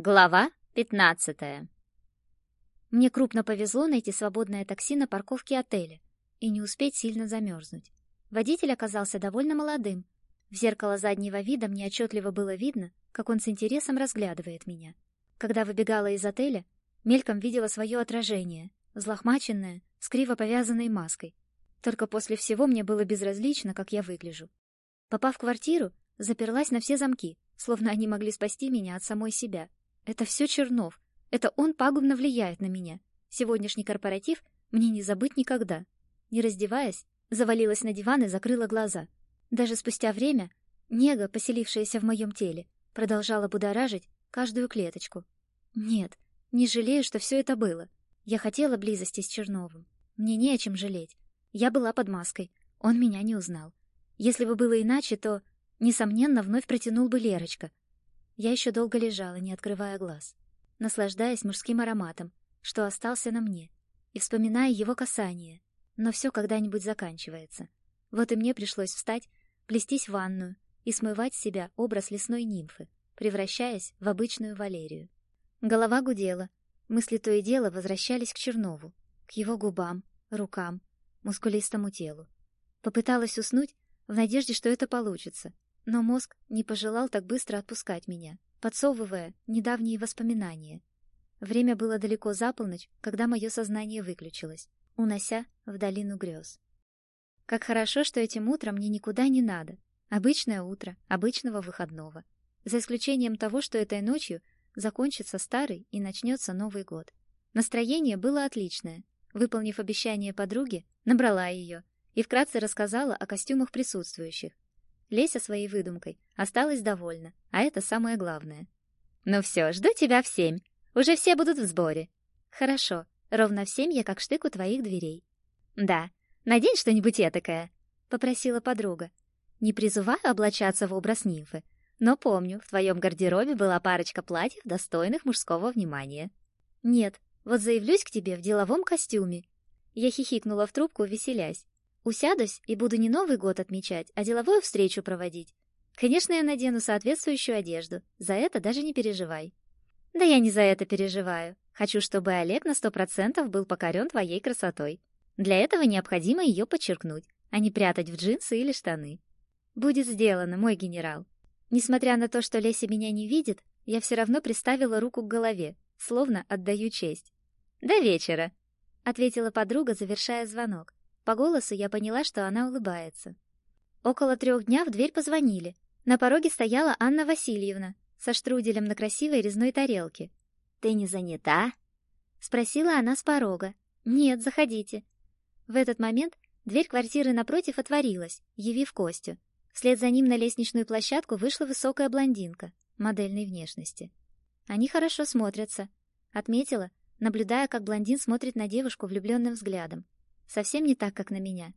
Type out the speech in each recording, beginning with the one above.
Глава 15. Мне крупно повезло найти свободное такси на парковке отеля и не успеть сильно замерзнуть. Водитель оказался довольно молодым. В зеркало заднего вида мне отчетливо было видно, как он с интересом разглядывает меня. Когда выбегала из отеля, мельком видела свое отражение, взлохмаченное, с криво повязанной маской. Только после всего мне было безразлично, как я выгляжу. Попав в квартиру, заперлась на все замки, словно они могли спасти меня от самой себя. Это все Чернов. Это он пагубно влияет на меня. Сегодняшний корпоратив мне не забыть никогда. Не раздеваясь, завалилась на диван и закрыла глаза. Даже спустя время нега, поселившаяся в моем теле, продолжала будоражить каждую клеточку. Нет, не жалею, что все это было. Я хотела близости с Черновым. Мне не о чем жалеть. Я была под маской. Он меня не узнал. Если бы было иначе, то, несомненно, вновь протянул бы Лерочка, я еще долго лежала, не открывая глаз, наслаждаясь мужским ароматом, что остался на мне, и вспоминая его касание. Но все когда-нибудь заканчивается. Вот и мне пришлось встать, плестись в ванную и смывать с себя образ лесной нимфы, превращаясь в обычную Валерию. Голова гудела, мысли то и дело возвращались к Чернову, к его губам, рукам, мускулистому телу. Попыталась уснуть в надежде, что это получится, но мозг не пожелал так быстро отпускать меня, подсовывая недавние воспоминания. Время было далеко за полночь, когда мое сознание выключилось, унося в долину грез. Как хорошо, что этим утром мне никуда не надо. Обычное утро, обычного выходного. За исключением того, что этой ночью закончится старый и начнется Новый год. Настроение было отличное. Выполнив обещание подруги, набрала ее и вкратце рассказала о костюмах присутствующих, Леся своей выдумкой осталась довольна, а это самое главное. «Ну все, жду тебя в семь. Уже все будут в сборе». «Хорошо. Ровно в семь я как штык у твоих дверей». «Да. Надень что-нибудь этакое», — попросила подруга. «Не призываю облачаться в образ нимфы, но помню, в твоем гардеробе была парочка платьев, достойных мужского внимания». «Нет, вот заявлюсь к тебе в деловом костюме». Я хихикнула в трубку, веселясь. Усядусь и буду не Новый год отмечать, а деловую встречу проводить. Конечно, я надену соответствующую одежду. За это даже не переживай. Да я не за это переживаю. Хочу, чтобы Олег на сто процентов был покорен твоей красотой. Для этого необходимо ее подчеркнуть, а не прятать в джинсы или штаны. Будет сделано, мой генерал. Несмотря на то, что Леся меня не видит, я все равно приставила руку к голове, словно отдаю честь. До вечера, ответила подруга, завершая звонок. По голосу я поняла, что она улыбается. Около трех дня в дверь позвонили. На пороге стояла Анна Васильевна со штруделем на красивой резной тарелке. «Ты не занята?» — спросила она с порога. «Нет, заходите». В этот момент дверь квартиры напротив отворилась, явив Костю. Вслед за ним на лестничную площадку вышла высокая блондинка модельной внешности. Они хорошо смотрятся, отметила, наблюдая, как блондин смотрит на девушку влюбленным взглядом. Совсем не так, как на меня.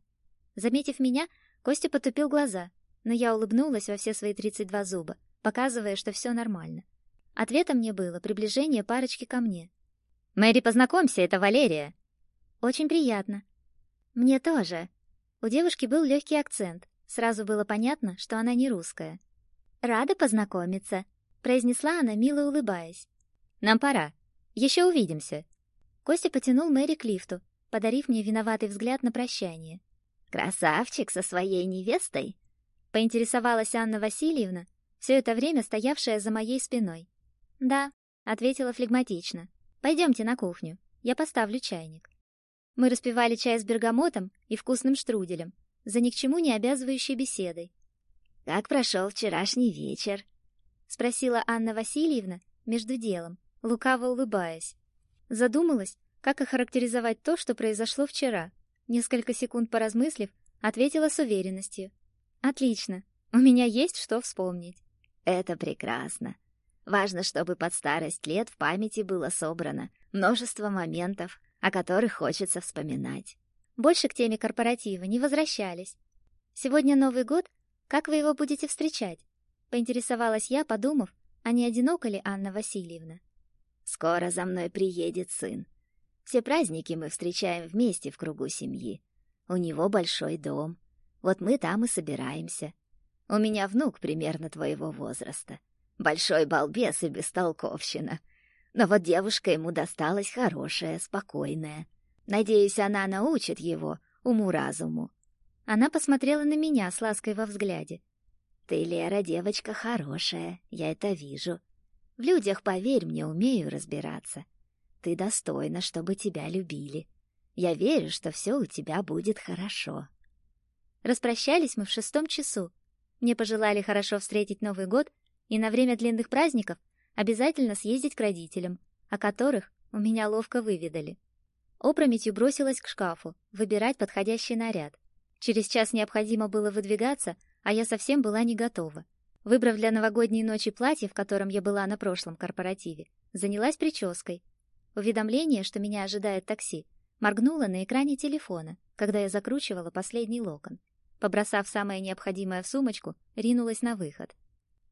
Заметив меня, Костя потупил глаза, но я улыбнулась во все свои тридцать два зуба, показывая, что все нормально. Ответом мне было приближение парочки ко мне. «Мэри, познакомься, это Валерия!» «Очень приятно». «Мне тоже». У девушки был легкий акцент. Сразу было понятно, что она не русская. «Рада познакомиться», — произнесла она, мило улыбаясь. «Нам пора. Еще увидимся». Костя потянул Мэри к лифту, подарив мне виноватый взгляд на прощание. «Красавчик со своей невестой?» — поинтересовалась Анна Васильевна, все это время стоявшая за моей спиной. «Да», — ответила флегматично. «Пойдемте на кухню, я поставлю чайник». Мы распивали чай с бергамотом и вкусным штруделем, за ни к чему не обязывающей беседой. «Как прошел вчерашний вечер?» — спросила Анна Васильевна между делом, лукаво улыбаясь. Задумалась, как охарактеризовать то, что произошло вчера? Несколько секунд поразмыслив, ответила с уверенностью. Отлично. У меня есть что вспомнить. Это прекрасно. Важно, чтобы под старость лет в памяти было собрано множество моментов, о которых хочется вспоминать. Больше к теме корпоратива не возвращались. Сегодня Новый год, как вы его будете встречать? Поинтересовалась я, подумав, а не одинока ли Анна Васильевна. Скоро за мной приедет сын. Все праздники мы встречаем вместе в кругу семьи. У него большой дом. Вот мы там и собираемся. У меня внук примерно твоего возраста. Большой балбес и бестолковщина. Но вот девушка ему досталась хорошая, спокойная. Надеюсь, она научит его уму-разуму. Она посмотрела на меня с лаской во взгляде. Ты, Лера, девочка хорошая, я это вижу. В людях, поверь мне, умею разбираться. Ты достойна, чтобы тебя любили. Я верю, что все у тебя будет хорошо. Распрощались мы в шестом часу. Мне пожелали хорошо встретить Новый год и на время длинных праздников обязательно съездить к родителям, о которых у меня ловко выведали. Опрометью бросилась к шкафу, выбирать подходящий наряд. Через час необходимо было выдвигаться, а я совсем была не готова. Выбрав для новогодней ночи платье, в котором я была на прошлом корпоративе, занялась прической. Уведомление, что меня ожидает такси, моргнуло на экране телефона, когда я закручивала последний локон. Побросав самое необходимое в сумочку, ринулась на выход.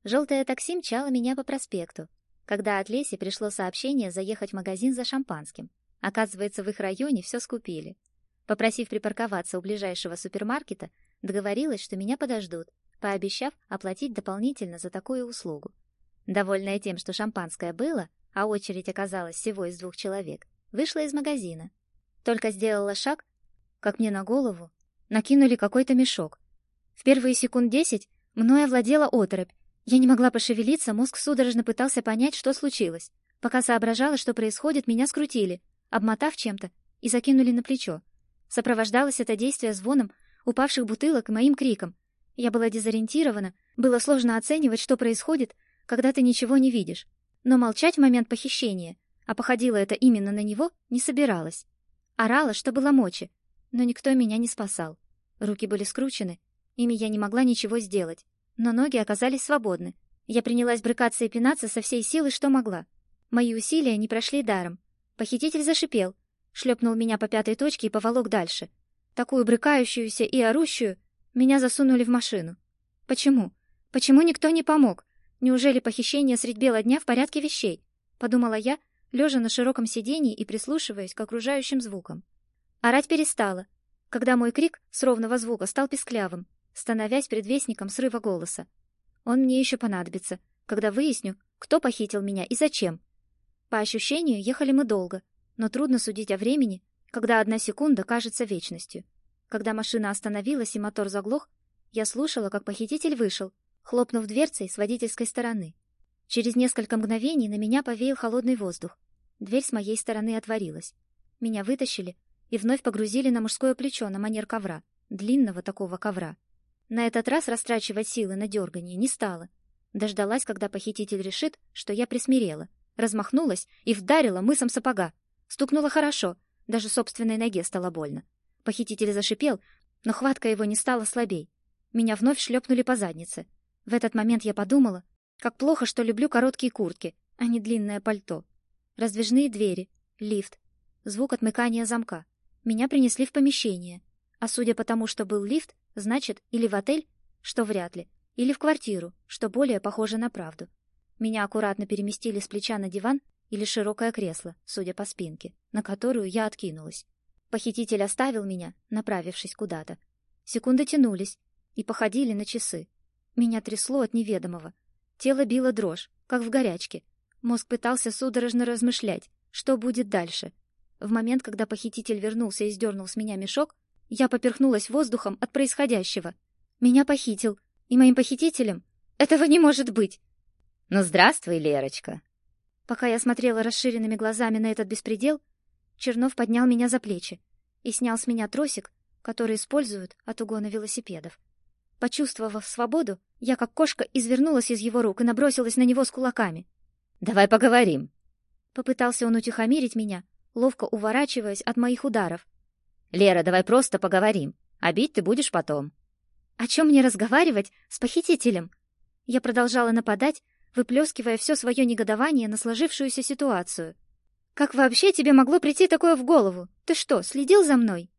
Желтое такси мчало меня по проспекту, когда от Леси пришло сообщение заехать в магазин за шампанским. Оказывается, в их районе все скупили. Попросив припарковаться у ближайшего супермаркета, договорилась, что меня подождут, пообещав оплатить дополнительно за такую услугу. Довольная тем, что шампанское было, а очередь оказалась всего из двух человек, вышла из магазина. Только сделала шаг, как мне на голову накинули какой-то мешок. В первые секунд десять мной овладела оторопь. Я не могла пошевелиться, мозг судорожно пытался понять, что случилось. Пока соображала, что происходит, меня скрутили, обмотав чем-то, и закинули на плечо. Сопровождалось это действие звоном упавших бутылок и моим криком. Я была дезориентирована, было сложно оценивать, что происходит, когда ты ничего не видишь. Но молчать в момент похищения, а походило это именно на него, не собиралась. Орала, что было мочи, но никто меня не спасал. Руки были скручены, ими я не могла ничего сделать, но ноги оказались свободны. Я принялась брыкаться и пинаться со всей силы, что могла. Мои усилия не прошли даром. Похититель зашипел, шлепнул меня по пятой точке и поволок дальше. Такую брыкающуюся и орущую меня засунули в машину. Почему? Почему никто не помог? Неужели похищение средь бела дня в порядке вещей? Подумала я, лежа на широком сиденье и прислушиваясь к окружающим звукам. Орать перестала, когда мой крик с ровного звука стал писклявым, становясь предвестником срыва голоса. Он мне еще понадобится, когда выясню, кто похитил меня и зачем. По ощущению, ехали мы долго, но трудно судить о времени, когда одна секунда кажется вечностью. Когда машина остановилась и мотор заглох, я слушала, как похититель вышел, хлопнув дверцей с водительской стороны. Через несколько мгновений на меня повеял холодный воздух. Дверь с моей стороны отворилась. Меня вытащили и вновь погрузили на мужское плечо на манер ковра, длинного такого ковра. На этот раз растрачивать силы на дергание не стала. Дождалась, когда похититель решит, что я присмирела, размахнулась и вдарила мысом сапога. Стукнула хорошо, даже собственной ноге стало больно. Похититель зашипел, но хватка его не стала слабей. Меня вновь шлепнули по заднице. В этот момент я подумала, как плохо, что люблю короткие куртки, а не длинное пальто. Раздвижные двери, лифт, звук отмыкания замка. Меня принесли в помещение. А судя по тому, что был лифт, значит, или в отель, что вряд ли, или в квартиру, что более похоже на правду. Меня аккуратно переместили с плеча на диван или широкое кресло, судя по спинке, на которую я откинулась. Похититель оставил меня, направившись куда-то. Секунды тянулись и походили на часы. Меня трясло от неведомого. Тело било дрожь, как в горячке. Мозг пытался судорожно размышлять, что будет дальше. В момент, когда похититель вернулся и сдернул с меня мешок, я поперхнулась воздухом от происходящего. Меня похитил, и моим похитителем этого не может быть. Ну, здравствуй, Лерочка. Пока я смотрела расширенными глазами на этот беспредел, Чернов поднял меня за плечи и снял с меня тросик, который используют от угона велосипедов. Почувствовав свободу, я как кошка извернулась из его рук и набросилась на него с кулаками. Давай поговорим. Попытался он утихомирить меня, ловко уворачиваясь от моих ударов. Лера, давай просто поговорим. А ты будешь потом. О чем мне разговаривать с похитителем? Я продолжала нападать, выплескивая все свое негодование на сложившуюся ситуацию. «Как вообще тебе могло прийти такое в голову? Ты что, следил за мной?»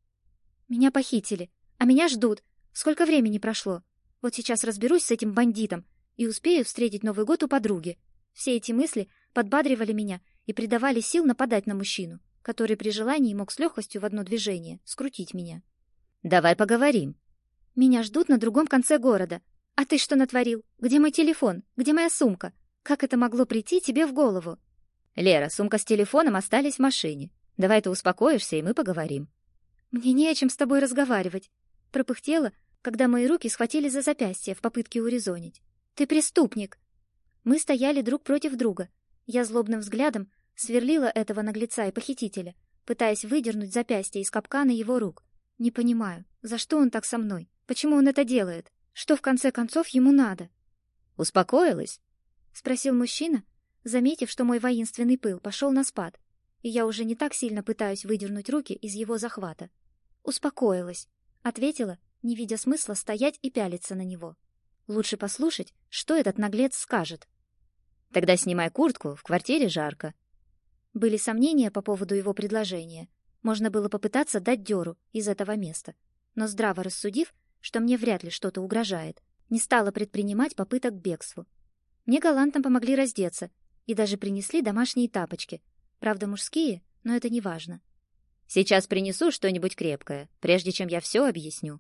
«Меня похитили, а меня ждут. Сколько времени прошло? Вот сейчас разберусь с этим бандитом и успею встретить Новый год у подруги». Все эти мысли подбадривали меня и придавали сил нападать на мужчину, который при желании мог с легкостью в одно движение скрутить меня. «Давай поговорим». «Меня ждут на другом конце города. А ты что натворил? Где мой телефон? Где моя сумка? Как это могло прийти тебе в голову? Лера, сумка с телефоном остались в машине. Давай ты успокоишься, и мы поговорим. Мне не о чем с тобой разговаривать. Пропыхтела, когда мои руки схватили за запястье в попытке урезонить. Ты преступник. Мы стояли друг против друга. Я злобным взглядом сверлила этого наглеца и похитителя, пытаясь выдернуть запястье из капкана его рук. Не понимаю, за что он так со мной? Почему он это делает? Что в конце концов ему надо? Успокоилась? спросил мужчина, заметив, что мой воинственный пыл пошел на спад, и я уже не так сильно пытаюсь выдернуть руки из его захвата. Успокоилась, ответила, не видя смысла стоять и пялиться на него. Лучше послушать, что этот наглец скажет. Тогда снимай куртку, в квартире жарко. Были сомнения по поводу его предложения. Можно было попытаться дать дёру из этого места, но здраво рассудив, что мне вряд ли что-то угрожает, не стала предпринимать попыток к бегству. Мне галантно помогли раздеться и даже принесли домашние тапочки. Правда, мужские, но это не важно. Сейчас принесу что-нибудь крепкое, прежде чем я все объясню.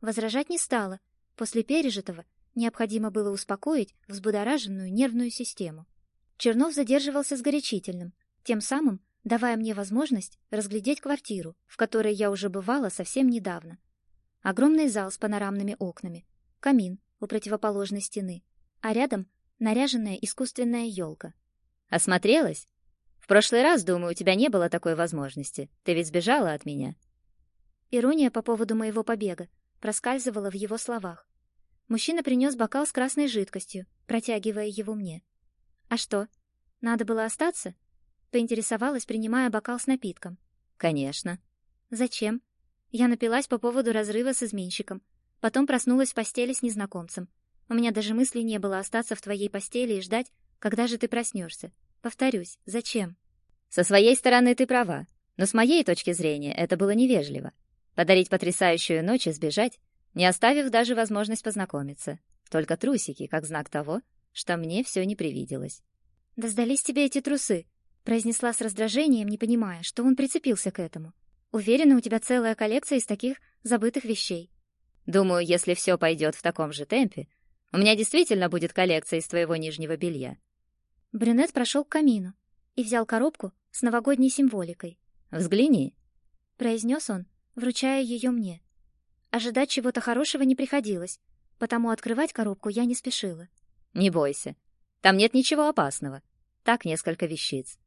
Возражать не стала. После пережитого необходимо было успокоить взбудораженную нервную систему. Чернов задерживался с горячительным, тем самым давая мне возможность разглядеть квартиру, в которой я уже бывала совсем недавно. Огромный зал с панорамными окнами, камин у противоположной стены, а рядом наряженная искусственная елка. Осмотрелась? Прошлый раз, думаю, у тебя не было такой возможности. Ты ведь сбежала от меня. Ирония по поводу моего побега проскальзывала в его словах. Мужчина принес бокал с красной жидкостью, протягивая его мне. А что? Надо было остаться? Поинтересовалась, принимая бокал с напитком. Конечно. Зачем? Я напилась по поводу разрыва с изменщиком, потом проснулась в постели с незнакомцем. У меня даже мысли не было остаться в твоей постели и ждать, когда же ты проснешься. Повторюсь, зачем? Со своей стороны ты права, но с моей точки зрения это было невежливо. Подарить потрясающую ночь и сбежать, не оставив даже возможность познакомиться. Только трусики, как знак того, что мне все не привиделось. «Да сдались тебе эти трусы», — произнесла с раздражением, не понимая, что он прицепился к этому. «Уверена, у тебя целая коллекция из таких забытых вещей». «Думаю, если все пойдет в таком же темпе, у меня действительно будет коллекция из твоего нижнего белья. Брюнет прошел к камину и взял коробку с новогодней символикой. Взгляни, произнес он, вручая ее мне. Ожидать чего-то хорошего не приходилось, потому открывать коробку я не спешила. Не бойся. Там нет ничего опасного. Так несколько вещиц.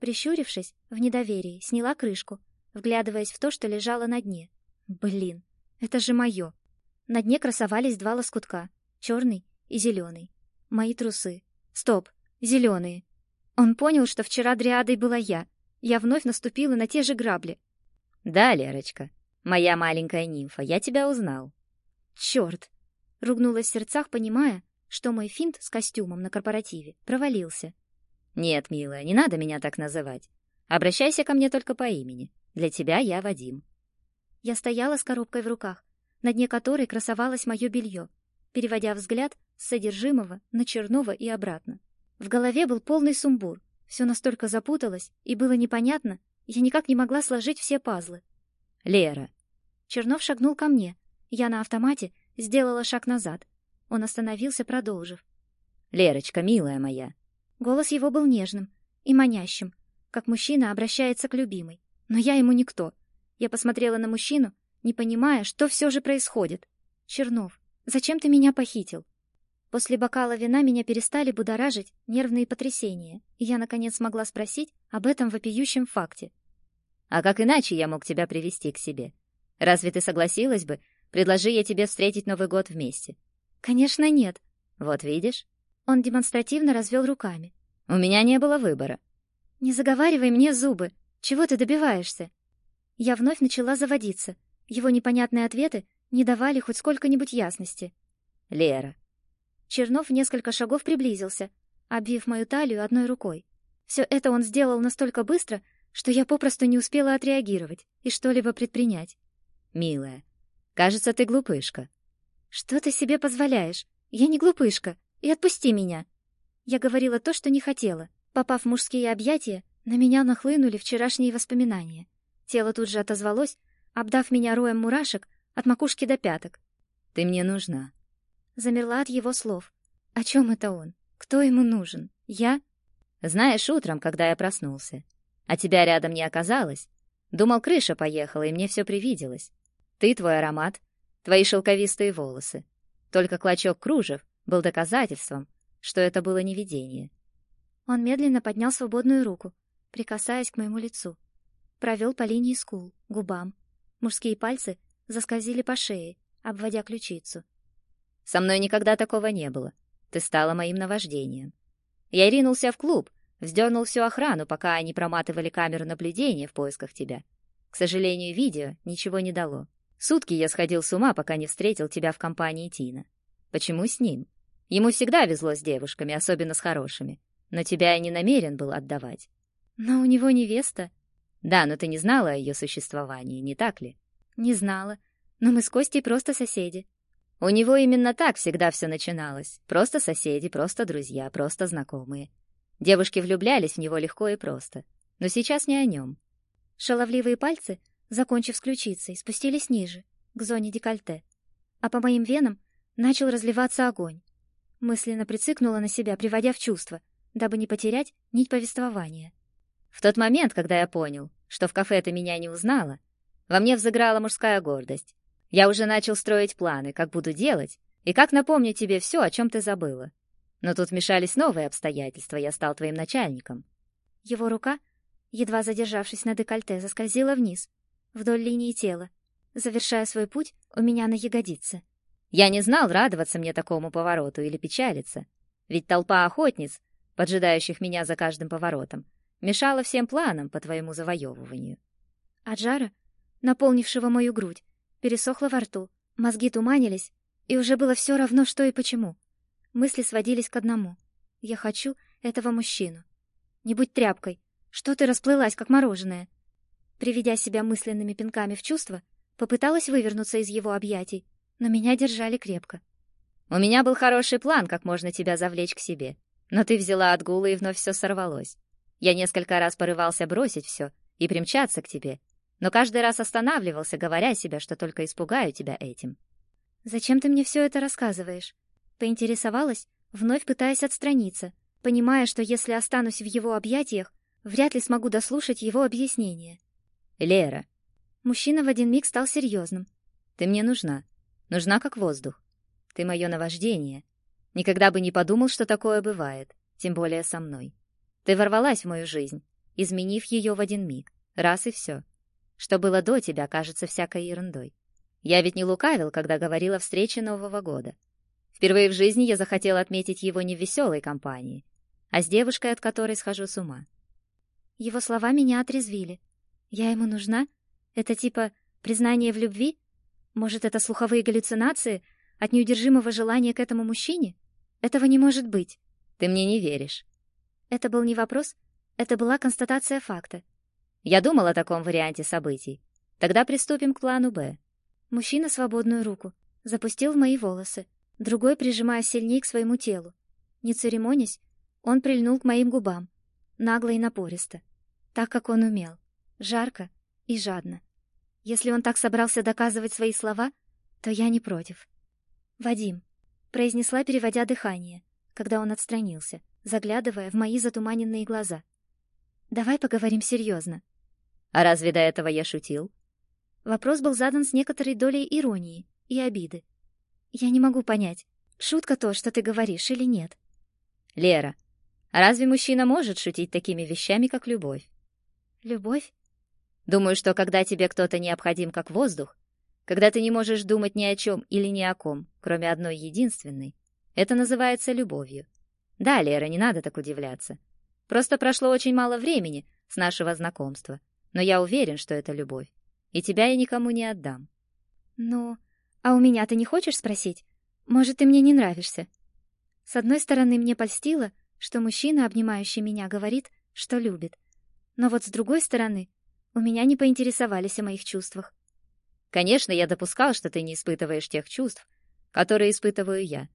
Прищурившись, в недоверии сняла крышку, вглядываясь в то, что лежало на дне. Блин, это же мое. На дне красовались два лоскутка, черный и зеленый. Мои трусы. Стоп, зеленые. Он понял, что вчера дриадой была я. Я вновь наступила на те же грабли. Да, Лерочка, моя маленькая нимфа, я тебя узнал. Черт! Ругнулась в сердцах, понимая, что мой финт с костюмом на корпоративе провалился. Нет, милая, не надо меня так называть. Обращайся ко мне только по имени. Для тебя я Вадим. Я стояла с коробкой в руках, на дне которой красовалось мое белье, переводя взгляд с содержимого на Чернова и обратно. В голове был полный сумбур. Все настолько запуталось и было непонятно, я никак не могла сложить все пазлы. Лера. Чернов шагнул ко мне. Я на автомате сделала шаг назад. Он остановился, продолжив: "Лерочка, милая моя". Голос его был нежным и манящим, как мужчина обращается к любимой. Но я ему никто. Я посмотрела на мужчину, не понимая, что все же происходит. Чернов, Зачем ты меня похитил? После бокала вина меня перестали будоражить нервные потрясения, и я наконец смогла спросить об этом вопиющем факте. А как иначе я мог тебя привести к себе? Разве ты согласилась бы, предложи я тебе встретить Новый год вместе? Конечно, нет. Вот видишь? Он демонстративно развел руками. У меня не было выбора. Не заговаривай мне зубы. Чего ты добиваешься? Я вновь начала заводиться. Его непонятные ответы не давали хоть сколько-нибудь ясности. Лера. Чернов несколько шагов приблизился, обвив мою талию одной рукой. Все это он сделал настолько быстро, что я попросту не успела отреагировать и что-либо предпринять. Милая, кажется, ты глупышка. Что ты себе позволяешь? Я не глупышка. И отпусти меня. Я говорила то, что не хотела. Попав в мужские объятия, на меня нахлынули вчерашние воспоминания. Тело тут же отозвалось, обдав меня роем мурашек, от макушки до пяток. Ты мне нужна. Замерла от его слов. О чем это он? Кто ему нужен? Я? Знаешь, утром, когда я проснулся, а тебя рядом не оказалось, думал, крыша поехала, и мне все привиделось. Ты, твой аромат, твои шелковистые волосы. Только клочок кружев был доказательством, что это было не видение. Он медленно поднял свободную руку, прикасаясь к моему лицу. Провел по линии скул, губам. Мужские пальцы заскользили по шее, обводя ключицу. «Со мной никогда такого не было. Ты стала моим наваждением. Я ринулся в клуб, вздернул всю охрану, пока они проматывали камеру наблюдения в поисках тебя. К сожалению, видео ничего не дало. Сутки я сходил с ума, пока не встретил тебя в компании Тина. Почему с ним? Ему всегда везло с девушками, особенно с хорошими. Но тебя я не намерен был отдавать. Но у него невеста. Да, но ты не знала о ее существовании, не так ли? Не знала. Но мы с Костей просто соседи. У него именно так всегда все начиналось. Просто соседи, просто друзья, просто знакомые. Девушки влюблялись в него легко и просто. Но сейчас не о нем. Шаловливые пальцы, закончив с ключицей, спустились ниже, к зоне декольте. А по моим венам начал разливаться огонь. Мысленно прицикнула на себя, приводя в чувство, дабы не потерять нить повествования. В тот момент, когда я понял, что в кафе ты меня не узнала, во мне взыграла мужская гордость. Я уже начал строить планы, как буду делать, и как напомнить тебе все, о чем ты забыла. Но тут мешались новые обстоятельства, я стал твоим начальником. Его рука, едва задержавшись на декольте, заскользила вниз, вдоль линии тела, завершая свой путь у меня на ягодице. Я не знал, радоваться мне такому повороту или печалиться. Ведь толпа охотниц, поджидающих меня за каждым поворотом, мешала всем планам по твоему завоевыванию. От жара, наполнившего мою грудь, пересохло во рту, мозги туманились, и уже было все равно, что и почему. Мысли сводились к одному. Я хочу этого мужчину. Не будь тряпкой. Что ты расплылась, как мороженое? Приведя себя мысленными пинками в чувство, попыталась вывернуться из его объятий, но меня держали крепко. У меня был хороший план, как можно тебя завлечь к себе. Но ты взяла отгулы, и вновь все сорвалось. Я несколько раз порывался бросить все и примчаться к тебе, но каждый раз останавливался, говоря себе, что только испугаю тебя этим. «Зачем ты мне все это рассказываешь?» Поинтересовалась, вновь пытаясь отстраниться, понимая, что если останусь в его объятиях, вряд ли смогу дослушать его объяснение. «Лера». Мужчина в один миг стал серьезным. «Ты мне нужна. Нужна как воздух. Ты мое наваждение. Никогда бы не подумал, что такое бывает, тем более со мной. Ты ворвалась в мою жизнь, изменив ее в один миг. Раз и все. Что было до тебя, кажется всякой ерундой. Я ведь не лукавил, когда говорил о встрече Нового года. Впервые в жизни я захотел отметить его не в веселой компании, а с девушкой, от которой схожу с ума. Его слова меня отрезвили. Я ему нужна? Это типа признание в любви? Может, это слуховые галлюцинации от неудержимого желания к этому мужчине? Этого не может быть. Ты мне не веришь. Это был не вопрос, это была констатация факта. Я думал о таком варианте событий. Тогда приступим к плану «Б». Мужчина свободную руку запустил в мои волосы, другой прижимая сильнее к своему телу. Не церемонясь, он прильнул к моим губам, нагло и напористо, так как он умел, жарко и жадно. Если он так собрался доказывать свои слова, то я не против. «Вадим», — произнесла, переводя дыхание, когда он отстранился, заглядывая в мои затуманенные глаза. «Давай поговорим серьезно». «А разве до этого я шутил?» Вопрос был задан с некоторой долей иронии и обиды. Я не могу понять, шутка то, что ты говоришь, или нет. Лера, разве мужчина может шутить такими вещами, как любовь? Любовь? Думаю, что когда тебе кто-то необходим как воздух, когда ты не можешь думать ни о чем или ни о ком, кроме одной единственной, это называется любовью. Да, Лера, не надо так удивляться. Просто прошло очень мало времени с нашего знакомства, но я уверен, что это любовь, и тебя я никому не отдам. Ну, а у меня ты не хочешь спросить? Может, ты мне не нравишься? С одной стороны, мне польстило, что мужчина, обнимающий меня, говорит, что любит. Но вот с другой стороны, у меня не поинтересовались о моих чувствах. Конечно, я допускал, что ты не испытываешь тех чувств, которые испытываю я.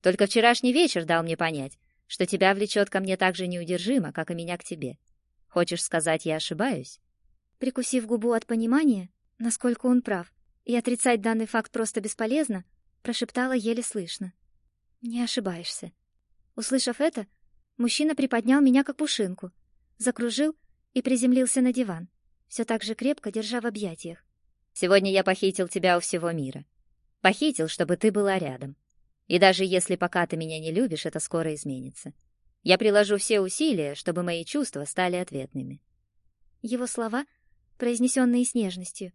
Только вчерашний вечер дал мне понять, что тебя влечет ко мне так же неудержимо, как и меня к тебе. Хочешь сказать, я ошибаюсь? Прикусив губу от понимания, насколько он прав, и отрицать данный факт просто бесполезно, прошептала еле слышно. Не ошибаешься. Услышав это, мужчина приподнял меня как пушинку, закружил и приземлился на диван, все так же крепко держа в объятиях. «Сегодня я похитил тебя у всего мира. Похитил, чтобы ты была рядом. И даже если пока ты меня не любишь, это скоро изменится. Я приложу все усилия, чтобы мои чувства стали ответными». Его слова, произнесенные с нежностью,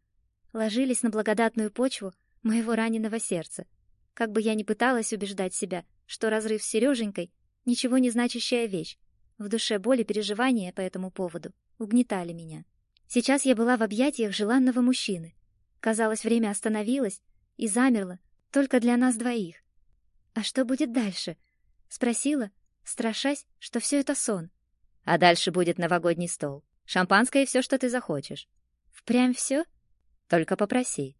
ложились на благодатную почву моего раненого сердца. Как бы я ни пыталась убеждать себя, что разрыв с Сереженькой — ничего не значащая вещь, в душе боли переживания по этому поводу угнетали меня. Сейчас я была в объятиях желанного мужчины. Казалось, время остановилось и замерло только для нас двоих. «А что будет дальше?» — спросила, страшась, что все это сон. «А дальше будет новогодний стол. Шампанское и все, что ты захочешь». «Впрямь все?» «Только попроси».